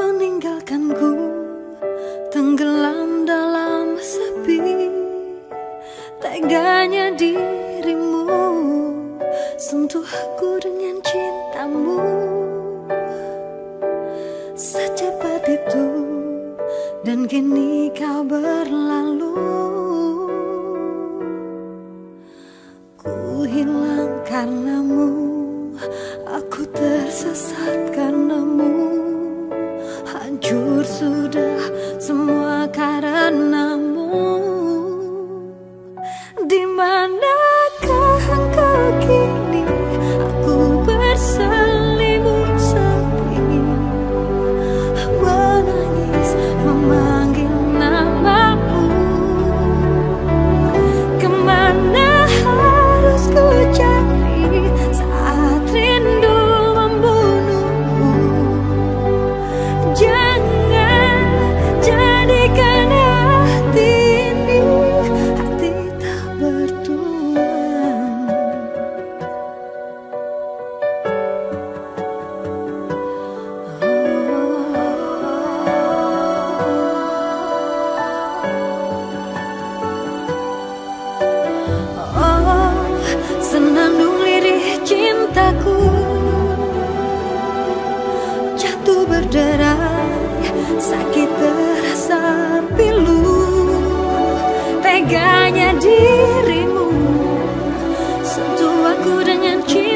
meninggalkanku tenggelam dalam sepi. Teganya dirimu sentuh aku dengan cintamu. Secepat itu dan kini kau berlalu. Ku hilang karenamu aku tersesat karenamu. Hancur sudah semua karenamu Teganya dirimu. Sentuh aku dengan cintamu